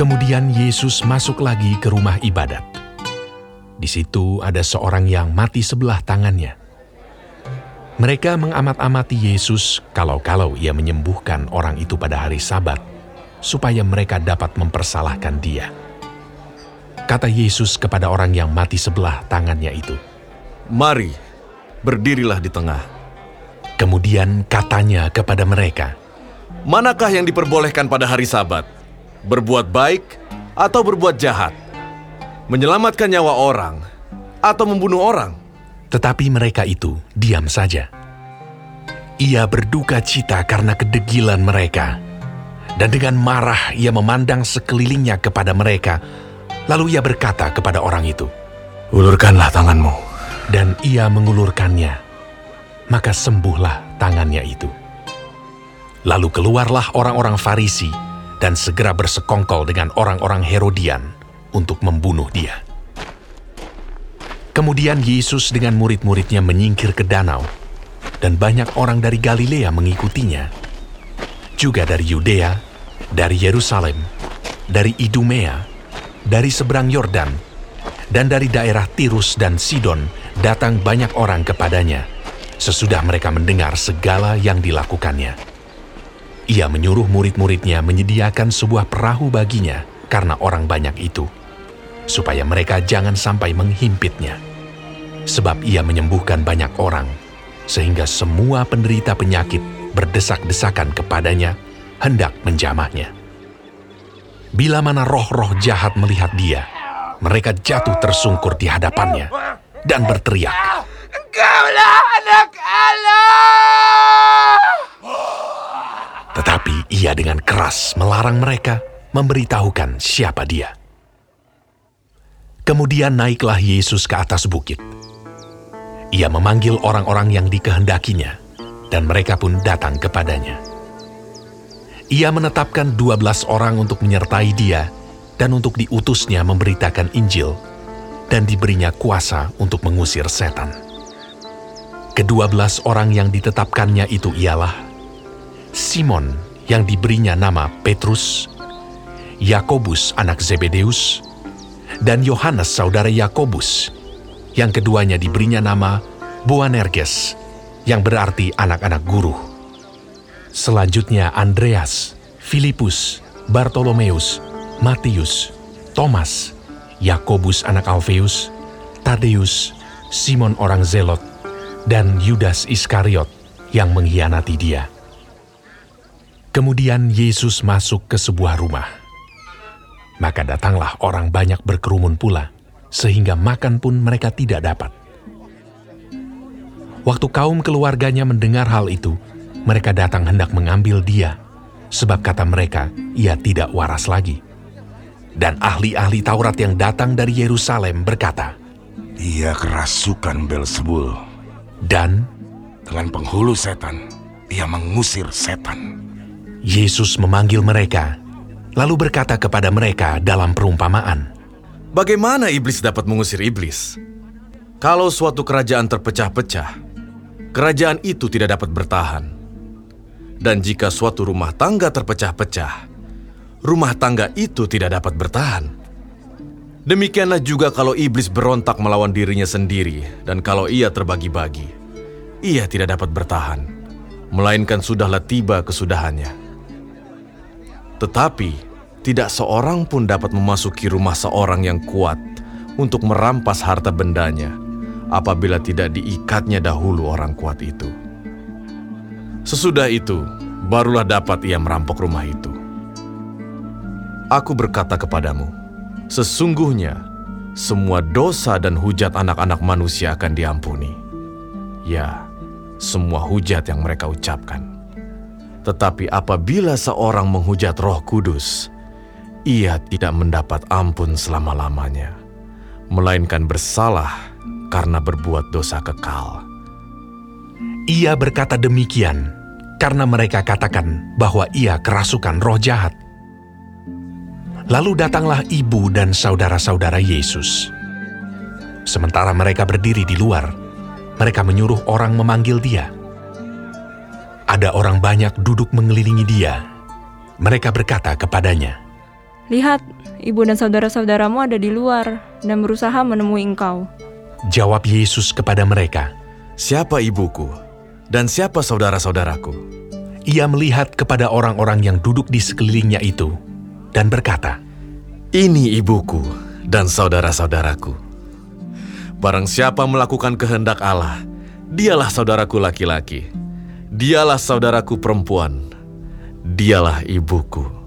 Kemudian Yesus masuk lagi ke rumah ibadat. Di situ ada seorang yang mati sebelah tangannya. Mereka mengamat-amati Yesus kalau-kalau ia menyembuhkan orang itu pada hari Sabat, supaya mereka dapat mempersalahkan dia. Kata Yesus kepada orang yang mati sebelah tangannya itu, Mari, berdirilah di tengah. Kemudian katanya kepada mereka, Manakah yang diperbolehkan pada hari Sabat? Berbuat baik atau berbuat jahat? Menyelamatkan nyawa orang atau membunuh orang? Tetapi mereka itu diam saja. Ia berduka cita karena kedegilan mereka. Dan dengan marah ia memandang sekelilingnya kepada mereka. Lalu ia berkata kepada orang itu, Ulurkanlah tanganmu. Dan ia mengulurkannya. Maka sembuhlah tangannya itu. Lalu keluarlah orang-orang Farisi dan segera bersekongkol dengan orang-orang Herodian untuk membunuh dia. Kemudian Yesus dengan murid-muridnya menyingkir ke danau, dan banyak orang dari Galilea mengikutinya. Juga dari Yudea, dari Yerusalem, dari Idumea, dari seberang Yordan, dan dari daerah Tirus dan Sidon datang banyak orang kepadanya, sesudah mereka mendengar segala yang dilakukannya. Ia menyuruh murid-muridnya menyediakan sebuah perahu baginya karena orang banyak itu, supaya mereka jangan sampai menghimpitnya. Sebab ia menyembuhkan banyak orang, sehingga semua penderita penyakit berdesak-desakan kepadanya, hendak menjamahnya. Bila mana roh-roh jahat melihat dia, mereka jatuh tersungkur di hadapannya dan berteriak, Engkaulah anak Allah! Ia dengan keras melarang mereka memberitahukan siapa dia. Kemudian naiklah Yesus ke atas bukit. Ia memanggil orang-orang yang dikehendakinya, dan mereka pun datang kepadanya. Ia menetapkan dua belas orang untuk menyertai dia dan untuk diutusnya memberitakan Injil, dan diberinya kuasa untuk mengusir setan. Kedua belas orang yang ditetapkannya itu ialah Simon yang diberinya nama Petrus, Yakobus anak Zebedeus, dan Yohanes saudara Yakobus, yang keduanya diberinya nama Boanerges, yang berarti anak-anak guru. Selanjutnya Andreas, Filipus, Bartolomeus, Matius, Thomas, Yakobus anak Alfeus, Tadeus, Simon orang Zelot, dan Yudas Iskariot yang mengkhianati dia. Kemudian Yesus masuk ke sebuah rumah. Maka datanglah orang banyak berkerumun pula, sehingga makan pun mereka tidak dapat. Waktu kaum keluarganya mendengar hal itu, mereka datang hendak mengambil dia, sebab kata mereka, ia tidak waras lagi. Dan ahli-ahli Taurat yang datang dari Yerusalem berkata, Ia kerasukan Belzebul. Dan Dengan penghulu setan, ia mengusir setan. Yesus memanggil mereka, lalu berkata kepada mereka dalam perumpamaan, Bagaimana iblis dapat mengusir iblis? Kalau suatu kerajaan terpecah-pecah, kerajaan itu tidak dapat bertahan. Dan jika suatu rumah tangga terpecah-pecah, rumah tangga itu tidak dapat bertahan. Demikianlah juga kalau iblis berontak melawan dirinya sendiri, dan kalau ia terbagi-bagi, ia tidak dapat bertahan, melainkan sudahlah tiba kesudahannya. Tetapi tidak seorang pun dapat memasuki rumah seorang yang kuat untuk merampas harta bendanya apabila tidak diikatnya dahulu orang kuat itu. Sesudah itu, barulah dapat ia merampok rumah itu. Aku berkata kepadamu, sesungguhnya semua dosa dan hujat anak-anak manusia akan diampuni. Ya, semua hujat yang mereka ucapkan. Tetapi apabila seorang menghujat Roh Kudus, ia tidak mendapat ampun selama-lamanya, melainkan bersalah karena berbuat dosa kekal. Ia berkata demikian karena mereka katakan bahwa ia kerasukan roh jahat. Lalu datanglah ibu dan saudara-saudara Yesus. Sementara mereka berdiri di luar, mereka menyuruh orang memanggil dia. Ada orang banyak duduk mengelilingi dia. Mereka berkata kepadanya, Lihat, ibu dan saudara-saudaramu ada di luar dan berusaha menemui engkau. Jawab Yesus kepada mereka. Siapa ibuku dan siapa saudara-saudaraku? Ia melihat kepada orang-orang yang duduk di sekelilingnya itu dan berkata, Ini ibuku dan saudara-saudaraku. Barang siapa melakukan kehendak Allah, dialah saudaraku laki-laki. Dialah saudaraku perempuan. Dialah ibuku.